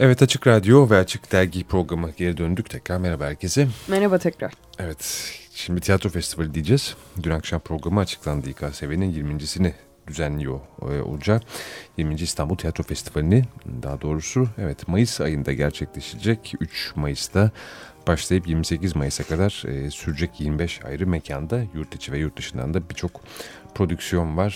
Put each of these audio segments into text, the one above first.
Evet Açık Radyo ve Açık Dergi programı geri döndük tekrar. Merhaba herkese. Merhaba tekrar. Evet şimdi tiyatro festivali diyeceğiz. Dün akşam programı açıklandı İKSV'nin 20.sini düzenliyor e, olacak. 20. İstanbul Tiyatro Festivali'ni daha doğrusu evet Mayıs ayında gerçekleşecek. 3 Mayıs'ta başlayıp 28 Mayıs'a kadar e, sürecek 25 ayrı mekanda yurt içi ve yurt dışından da birçok prodüksiyon var.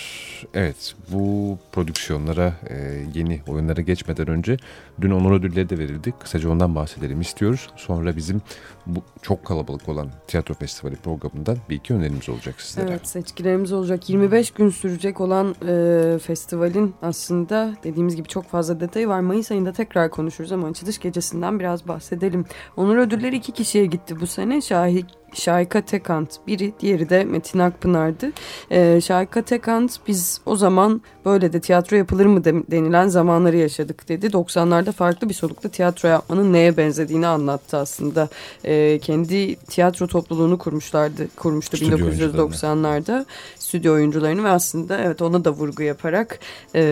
Evet bu prodüksiyonlara e, yeni oyunlara geçmeden önce dün onur ödülleri de verildi. Kısaca ondan bahsedelim istiyoruz. Sonra bizim bu çok kalabalık olan tiyatro festivali programından bir iki önerimiz olacak sizlere. Evet seçkilerimiz olacak. 25 gün sürecek olan e, festivalin aslında dediğimiz gibi çok fazla detayı var. Mayıs ayında tekrar konuşuruz ama açılış gecesinden biraz bahsedelim. Onur ödülleri iki kişiye gitti bu sene. Şahik Şahika Tekant biri, diğeri de Metin Akpınar'dı. Ee, Şahika Tekant biz o zaman böyle de tiyatro yapılır mı denilen zamanları yaşadık dedi. 90'larda farklı bir solukta tiyatro yapmanın neye benzediğini anlattı aslında. Ee, kendi tiyatro topluluğunu kurmuşlardı, kurmuştu Stüdyo 1990'larda stüdyo oyuncularını ve aslında evet ona da vurgu yaparak e,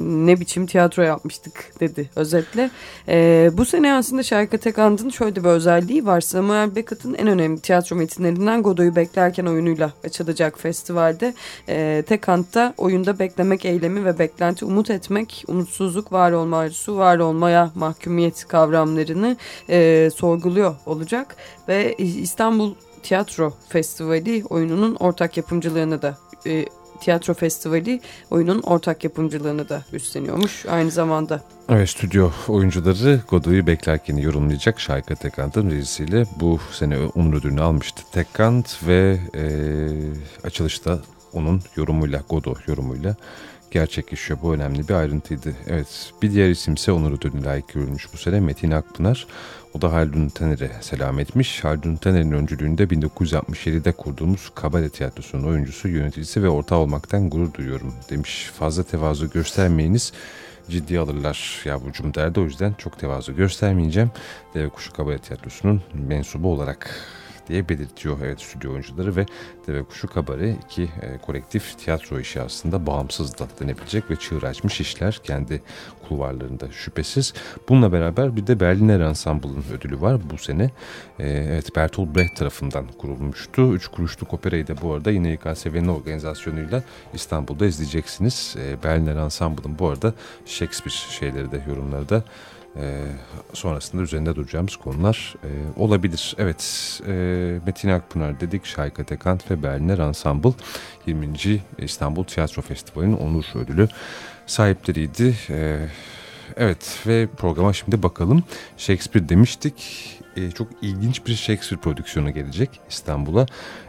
ne biçim tiyatro yapmıştık dedi özetle. E, bu sene aslında Şahika Tekant'ın şöyle bir özelliği var. Samuel Beckett'ın en önemli tiyatro metinlerinden Godoy'u beklerken oyunuyla açılacak festivalde. E, Tekant'ta oyunda beklemek eylemi ve beklenti umut etmek, umutsuzluk, var olma arzusu, var olmaya mahkumiyet kavramlarını e, sorguluyor olacak. Ve İstanbul Tiyatro Festivali oyununun ortak yapımcılığını da e, Tiyatro Festivali oyunun ortak yapımcılığını da üstleniyormuş aynı zamanda. Evet stüdyo oyuncuları Godoy'u beklerken yorumlayacak Şayka Tekant'ın rejisiyle bu sene onur ödülünü almıştı Tekant ve e, açılışta onun yorumuyla Godo yorumuyla gerçekleşiyor. Bu önemli bir ayrıntıydı. Evet bir diğer isimse onur ödülüne layık görülmüş bu sene Metin Akpınar. O da Haldun Taner'e selam etmiş. Haldun Taner'in öncülüğünde 1967'de kurduğumuz Kabare Tiyatrosu'nun oyuncusu, yöneticisi ve ortağı olmaktan gurur duyuyorum demiş. Fazla tevazu göstermeyiniz ciddi alırlar yavrucum derdi. O yüzden çok tevazu göstermeyeceğim. Deve Kuşu Kabare Tiyatrosu'nun mensubu olarak diye belirtiyor evet stüdyo oyuncuları ve Deve Kuşu Kabare iki e, kolektif tiyatro işi aslında bağımsız da denebilecek ve çığır açmış işler kendi kulvarlarında şüphesiz. Bununla beraber bir de Berliner Ensemble'ın ödülü var bu sene. E, evet Bertolt Brecht tarafından kurulmuştu. Üç kuruşluk operayı da bu arada yine YKSV'nin organizasyonuyla İstanbul'da izleyeceksiniz. E, Berliner Ensemble'ın bu arada Shakespeare şeyleri de yorumları da e, sonrasında üzerinde duracağımız konular e, olabilir. Evet, e, Metin Akpınar dedik, Şayka Tekant ve Berliner Ensemble 20. İstanbul Tiyatro Festivali'nin onur ödülü sahipleriydi. E, evet ve programa şimdi bakalım. Shakespeare demiştik. E, çok ilginç bir Shakespeare prodüksiyonu gelecek İstanbul'a.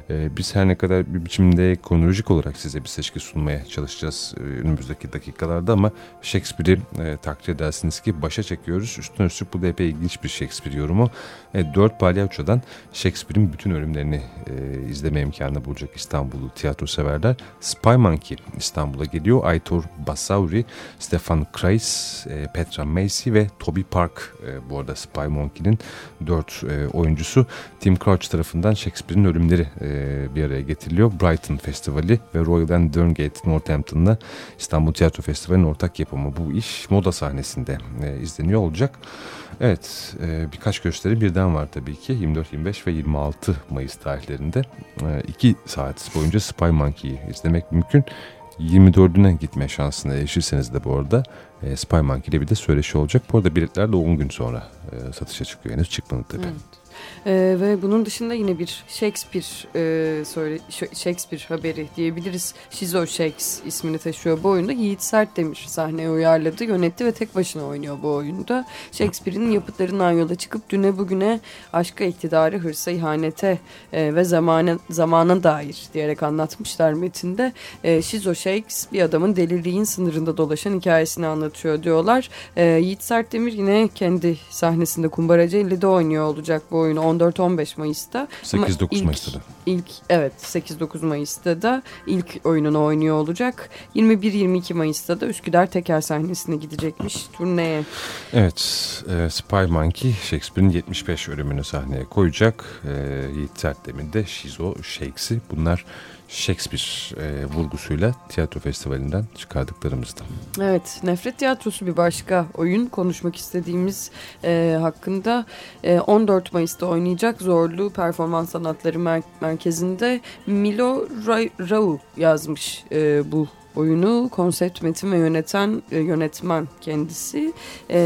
Ee, biz her ne kadar bir biçimde kronolojik olarak size bir seçki sunmaya çalışacağız e, önümüzdeki dakikalarda ama Shakespeare'i e, takdir edersiniz ki başa çekiyoruz. Üstüne üstlük bu da epey ilginç bir Shakespeare yorumu. E, dört palyaçodan Shakespeare'in bütün ölümlerini e, izleme imkanı bulacak İstanbullu tiyatro severler. Spy Monkey İstanbul'a geliyor. Aitor Basauri, Stefan Kreis, e, Petra Macy ve Toby Park e, bu arada Spy Monkey'nin dört e, oyuncusu. Tim Crouch tarafından Shakespeare'in ölümleri e, bir araya getiriliyor. Brighton Festivali ve Royal and Derngate Northampton'la İstanbul Tiyatro Festivali'nin ortak yapımı. Bu iş moda sahnesinde e, izleniyor olacak. Evet e, birkaç gösteri birden var tabii ki 24, 25 ve 26 Mayıs tarihlerinde. E, iki saat boyunca Spy Monkey'i izlemek mümkün. 24'üne gitme şansına erişirseniz de bu arada e, Spy Monkey ile bir de söyleşi olacak. Bu arada biletler de 10 gün sonra e, satışa çıkıyor. Henüz çıkmadı tabii. Evet. Ee, ve bunun dışında yine bir Shakespeare e, söyle, Shakespeare haberi diyebiliriz. Şizo Shakes ismini taşıyor bu oyunda. Yiğit Sert demiş sahneye uyarladı, yönetti ve tek başına oynuyor bu oyunda. Shakespeare'in yapıtlarından yola çıkıp düne bugüne aşka iktidarı, hırsa, ihanete e, ve zamana, zamana dair diyerek anlatmışlar metinde. E, Şizo Shakes bir adamın deliliğin sınırında dolaşan hikayesini anlatıyor diyorlar. E, Yiğit Sert Demir yine kendi sahnesinde Kumbaracı 50'de oynuyor olacak bu oyunu 14-15 Mayıs'ta. 8-9 Mayıs'ta da. İlk, evet 8-9 Mayıs'ta da ilk oyununu oynuyor olacak. 21-22 Mayıs'ta da Üsküdar Teker sahnesine gidecekmiş turneye. Evet e, Spy Monkey Shakespeare'in 75 ölümünü sahneye koyacak. E, Yiğit Sertlem'in de Şizo Shakes'i bunlar Shakespeare e, vurgusuyla tiyatro festivalinden çıkardıklarımızda. Evet, Nefret Tiyatrosu bir başka oyun konuşmak istediğimiz e, hakkında e, 14 Mayıs'ta oynayacak Zorlu Performans Sanatları Mer Merkezi'nde Milo Ra Rau yazmış e, bu oyunu konsept metin ve yöneten e, yönetmen kendisi e,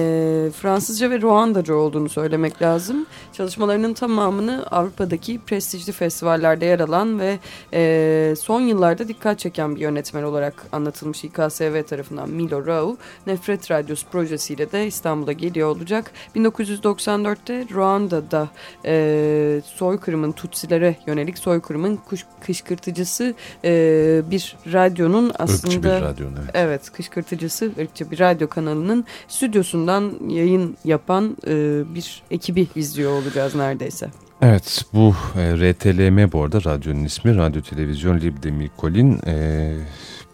Fransızca ve Ruandaca olduğunu söylemek lazım. Çalışmalarının tamamını Avrupa'daki prestijli festivallerde yer alan ve e, son yıllarda dikkat çeken bir yönetmen olarak anlatılmış İKSV tarafından Milo Rau Nefret Radyosu projesiyle de İstanbul'a geliyor olacak. 1994'te Ruanda'da e, soykırımın Tutsilere yönelik soykırımın kışkırtıcısı e, bir radyonun aslında aslında bir radyonun evet. evet kışkırtıcısı ırkçı bir radyo kanalının stüdyosundan yayın yapan e, bir ekibi izliyor olacağız neredeyse. Evet bu e, RTLM bu arada radyonun ismi Radyo Televizyon Libre Mikolin. E,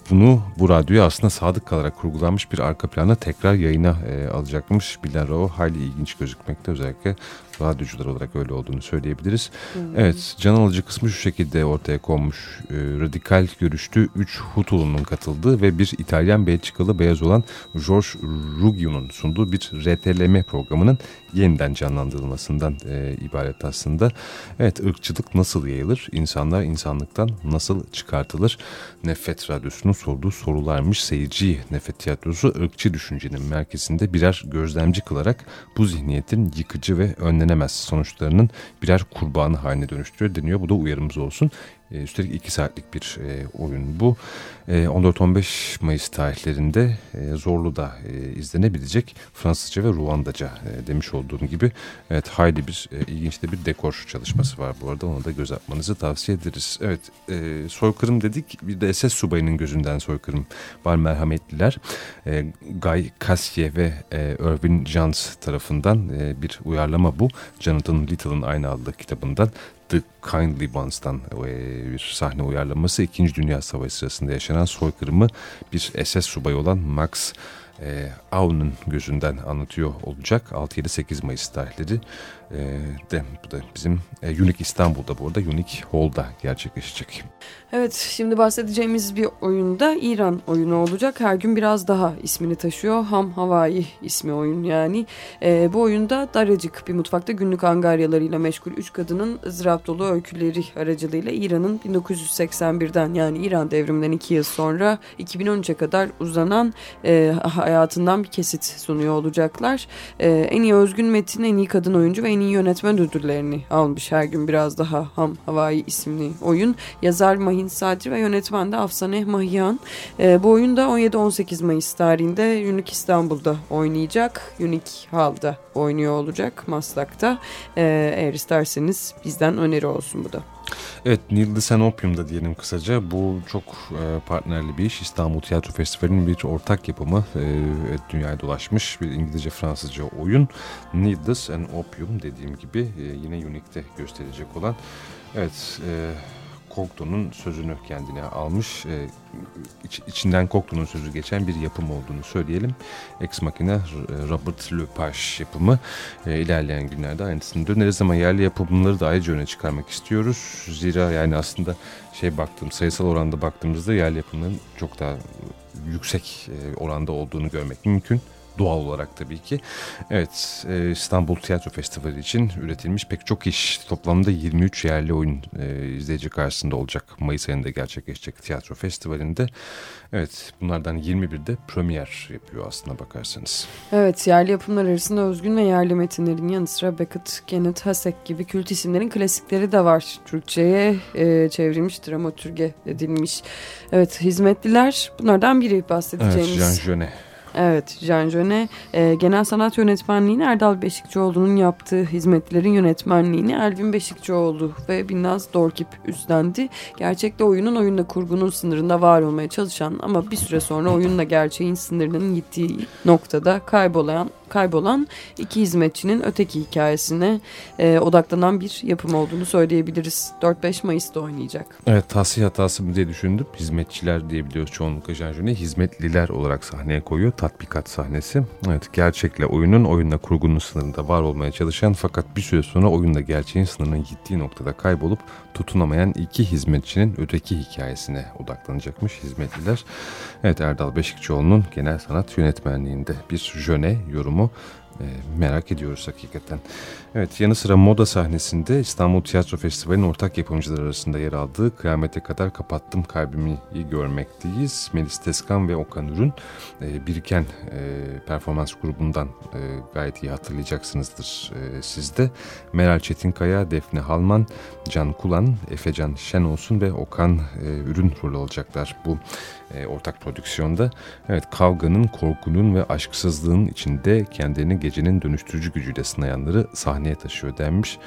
bunu bu radyoyu aslında sadık kalarak kurgulanmış bir arka plana tekrar yayına e, alacakmış. Bilal hayli ilginç gözükmekte özellikle radyocular olarak öyle olduğunu söyleyebiliriz. Hmm. Evet can alıcı kısmı şu şekilde ortaya konmuş. E, radikal görüştü 3 Hutu'nun katıldığı ve bir İtalyan Belçikalı beyaz olan George Ruggio'nun sunduğu bir RTLM programının yeniden canlandırılmasından e, ibaret aslında. Evet ırkçılık nasıl yayılır? İnsanlar insanlıktan nasıl çıkartılır? Nefret Radyosu'nun sorduğu sorularmış. Seyirci Nefret Tiyatrosu ırkçı düşüncenin merkezinde birer gözlemci kılarak bu zihniyetin yıkıcı ve önlenemez sonuçlarının birer kurbanı haline dönüştürüyor deniyor. Bu da uyarımız olsun. E, üstelik 2 saatlik bir e, oyun bu. E, 14-15 Mayıs tarihlerinde e, Zorlu'da e, izlenebilecek Fransızca ve Ruandaca e, demiş olduğum gibi. Evet hayli bir e, ilginç de bir dekor çalışması var bu arada. Ona da göz atmanızı tavsiye ederiz. Evet e, soykırım dedik. Bir de SS subayının gözünden soykırım var merhametliler. E, Guy Cassier ve e, Irvin Jans tarafından e, bir uyarlama bu. Jonathan Little'ın aynı adlı kitabından The Kindly Ones'tan e, bir sahne uyarlaması 2. Dünya Savaşı sırasında yaşanan soykırımı bir SS subayı olan Max e, Aun'un gözünden anlatıyor olacak. 6-7-8 Mayıs tarihleri e, de bu da bizim e, Unique İstanbul'da bu arada Unique Hall'da gerçekleşecek. Evet şimdi bahsedeceğimiz bir oyunda İran oyunu olacak. Her gün biraz daha ismini taşıyor. Ham Havai ismi oyun yani. E, bu oyunda daracık bir mutfakta günlük angaryalarıyla meşgul üç kadının ızdırap dolu öyküleri aracılığıyla İran'ın 1981'den yani İran devriminden iki yıl sonra 2013'e kadar uzanan e, hayatından bir kesit sunuyor olacaklar. E, en iyi özgün metin, en iyi kadın oyuncu ve en iyi yönetmen ödüllerini almış her gün biraz daha Ham Havai isimli oyun. Yazar Mahin Sadri ve yönetmen de Afsaneh Mahyan. E, bu oyun da 17-18 Mayıs tarihinde Unique İstanbul'da oynayacak. Unique Hall'da oynuyor olacak Maslak'ta. E, eğer isterseniz bizden öneri olsun bu da. Evet Nildi Senopium'da diyelim kısaca. Bu çok e, partnerli bir iş. İstanbul Tiyatro Festivali'nin bir ortak yapımı. E, dünyaya dolaşmış bir İngilizce-Fransızca oyun. Needless and Opium dediğim gibi e, yine Unique'de gösterecek olan. Evet... E, Cocteau'nun sözünü kendine almış. E, iç, içinden Cocteau'nun sözü geçen bir yapım olduğunu söyleyelim. Ex Machina Robert Lepage yapımı. E, ilerleyen günlerde aynısını döneriz ama yerli yapımları da ayrıca öne çıkarmak istiyoruz. Zira yani aslında şey baktım sayısal oranda baktığımızda yerli yapımların çok daha yüksek e, oranda olduğunu görmek mümkün doğal olarak tabii ki. Evet e, İstanbul Tiyatro Festivali için üretilmiş pek çok iş toplamda 23 yerli oyun e, izleyici karşısında olacak. Mayıs ayında gerçekleşecek tiyatro festivalinde. Evet bunlardan 21'de premier yapıyor aslına bakarsanız. Evet yerli yapımlar arasında özgün ve yerli metinlerin yanı sıra Beckett, Kenneth Hasek gibi kült isimlerin klasikleri de var. Türkçe'ye e, çevrilmiş, dramatürge edilmiş. Evet hizmetliler bunlardan biri bahsedeceğimiz. Evet Jean Genet. Evet, Jean Genet e, genel sanat yönetmenliğini Erdal Beşikçioğlu'nun yaptığı hizmetlerin yönetmenliğini Elvin Beşikçioğlu ve Binnaz Dorkip üstlendi. Gerçekte oyunun oyunla kurgunun sınırında var olmaya çalışan ama bir süre sonra oyunla gerçeğin sınırının gittiği noktada kaybolan kaybolan iki hizmetçinin öteki hikayesine e, odaklanan bir yapım olduğunu söyleyebiliriz. 4-5 Mayıs'ta oynayacak. Evet tahsil hatası mı diye düşündüm. Hizmetçiler diyebiliyoruz çoğunlukla Janjuni. Hizmetliler olarak sahneye koyuyor. Tatbikat sahnesi. Evet gerçekle oyunun, oyunla kurgunun sınırında var olmaya çalışan fakat bir süre sonra oyunla gerçeğin sınırının gittiği noktada kaybolup tutunamayan iki hizmetçinin öteki hikayesine odaklanacakmış hizmetliler. Evet Erdal Beşikçioğlu'nun genel sanat yönetmenliğinde bir jöne yorumu e, merak ediyoruz hakikaten. Evet yanı sıra moda sahnesinde İstanbul Tiyatro Festivali'nin ortak yapımcılar arasında yer aldığı Kıyamete Kadar Kapattım Kalbimi görmekteyiz. Melis Teskan ve Okan Ürün e, Biriken e, performans grubundan e, gayet iyi hatırlayacaksınızdır e, siz de. Meral Çetinkaya, Defne Halman, Can Kulan, Efecan Şenolsun ve Okan e, Ürün rol alacaklar bu e, ortak prodüksiyonda. Evet kavganın, korkunun ve aşksızlığın içinde kendini gecenin dönüştürücü gücüyle sınayanları sahneye taşıyor denmiş.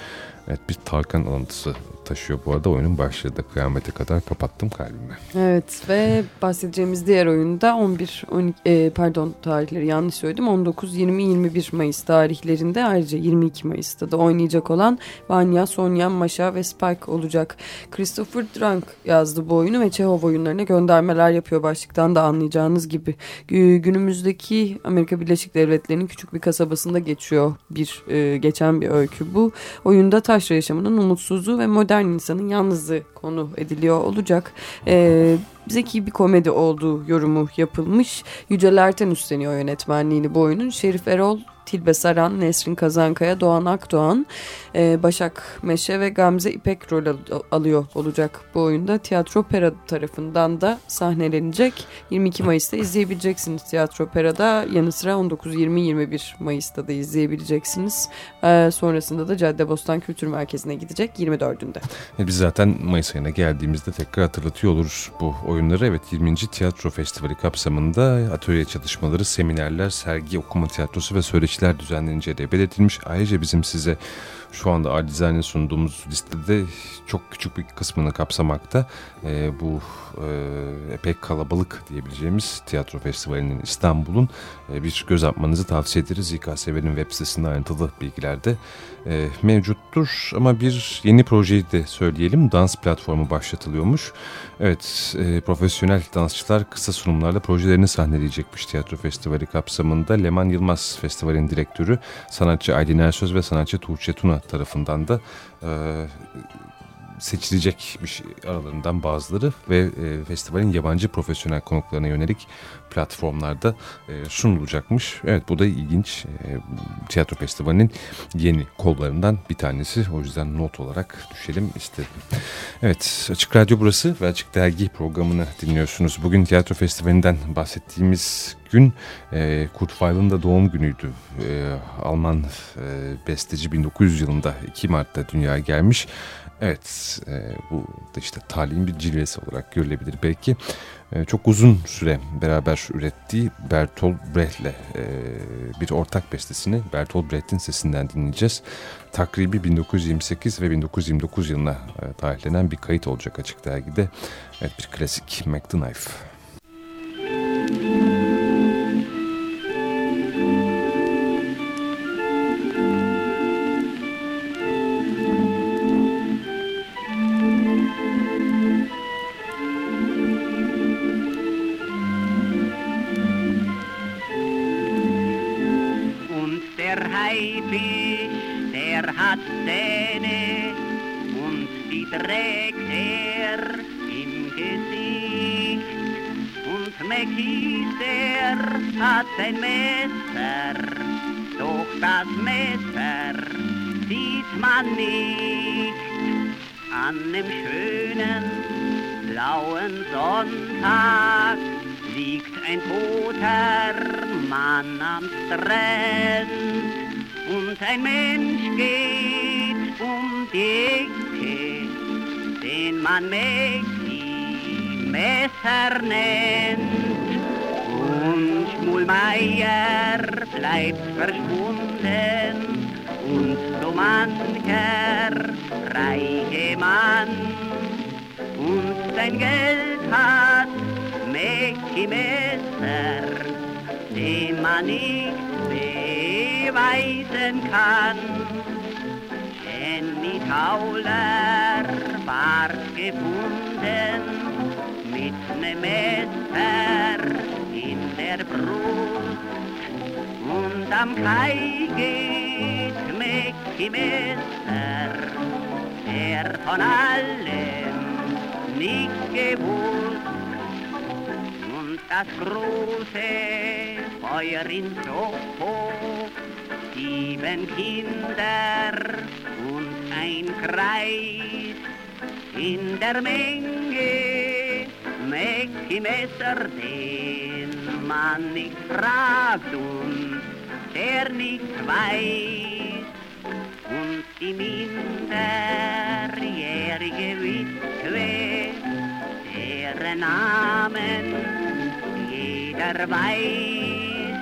Evet bir Tarkan alıntısı taşıyor bu arada oyunun başlığı da kıyamete kadar kapattım kalbimi. Evet ve bahsedeceğimiz diğer oyunda 11 12 e, pardon tarihleri yanlış söyledim 19 20 21 Mayıs tarihlerinde ayrıca 22 Mayıs'ta da oynayacak olan Vanya, Sonya, Maşa ve Spike olacak. Christopher Drunk yazdı bu oyunu ve Çehov oyunlarına göndermeler yapıyor başlıktan da anlayacağınız gibi. Günümüzdeki Amerika Birleşik Devletleri'nin küçük bir kasabasında geçiyor bir e, geçen bir öykü bu. Oyunda taşra yaşamının umutsuzluğu ve modern insanın yalnızlığı konu ediliyor olacak. Ee, zeki bir komedi olduğu yorumu yapılmış. Yücel Erten üstleniyor yönetmenliğini bu oyunun. Şerif Erol Tilbe Saran, Nesrin Kazankaya, Doğan Akdoğan, e, Başak Meşe ve Gamze İpek rol al alıyor olacak bu oyunda. Tiyatro Pera tarafından da sahnelenecek. 22 Mayıs'ta izleyebileceksiniz Tiyatro Pera'da. Yanı sıra 19-20-21 Mayıs'ta da izleyebileceksiniz. E, sonrasında da Caddebostan Kültür Merkezi'ne gidecek 24'ünde. E, biz zaten Mayıs ayına geldiğimizde tekrar hatırlatıyor oluruz bu oyunları. Evet 20. Tiyatro Festivali kapsamında atölye çalışmaları, seminerler, sergi, okuma tiyatrosu ve söyleşi işler düzenleneceği de belirtilmiş. Ayrıca bizim size şu anda Ardizane sunduğumuz listede çok küçük bir kısmını kapsamakta. E, bu e, pek kalabalık diyebileceğimiz tiyatro festivalinin İstanbul'un e, bir göz atmanızı tavsiye ederiz. İKSV'nin web sitesinde ayrıntılı bilgilerde e, mevcuttur. Ama bir yeni projeyi de söyleyelim. Dans platformu başlatılıyormuş. Evet, e, profesyonel dansçılar kısa sunumlarla projelerini sahneleyecekmiş tiyatro festivali kapsamında. Leman Yılmaz Festival'in direktörü, sanatçı Aylin Ersöz ve sanatçı Tuğçe Tuna tarafından da e, seçilecek bir şey, aralarından bazıları ve e, festivalin yabancı profesyonel konuklarına yönelik platformlarda e, sunulacakmış. Evet bu da ilginç. E, tiyatro festivalinin yeni kollarından bir tanesi. O yüzden not olarak düşelim istedim. Evet Açık Radyo burası ve Açık Dergi programını dinliyorsunuz. Bugün tiyatro festivalinden bahsettiğimiz gün e, Kurt Weill'ın da doğum günüydü. E, Alman e, besteci 1900 yılında 2 Mart'ta dünyaya gelmiş. Evet e, bu da işte talihin bir cilvesi olarak görülebilir belki. E, çok uzun süre beraber ürettiği Bertolt Brecht'le e, bir ortak bestesini Bertolt Brecht'in sesinden dinleyeceğiz. Takribi 1928 ve 1929 yılına e, tarihlenen bir kayıt olacak açık dergide. Evet bir klasik Puppi, der hat Zähne und die trägt er im Gesicht. Und Mäcki, der hat ein Messer, doch das Messer sieht man nicht. An dem schönen blauen Sonntag liegt ein toter Mann am Strand und ein Mensch geht um die Ecke, den man Mäcki Messer nennt. Und Schmulmeier bleibt verschwunden. Und so mancher reiche Mann. Und sein Geld hat Mäcki Messer, dem man nicht sehen beweisen kann. Jenny Tauler ward gefunden mit nem Messer in der Brust und am Kai geht Mäcki Messer, der von allem nicht gewusst das große Feuer in Soho, sieben Kinder und ein Kreis in der Menge. Mäcki Messer, den man nicht fragt und der nicht weiß. Und die minderjährige Witwe, deren Namen jeder weiß,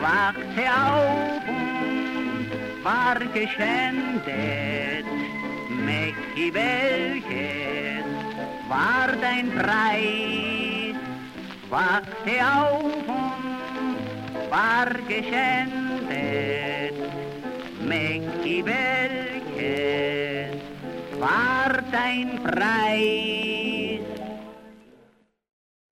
wachte auf und war geschändet. Mäcki, welches war dein Preis? Wachte auf und war geschändet. Mäcki, welches war dein Preis?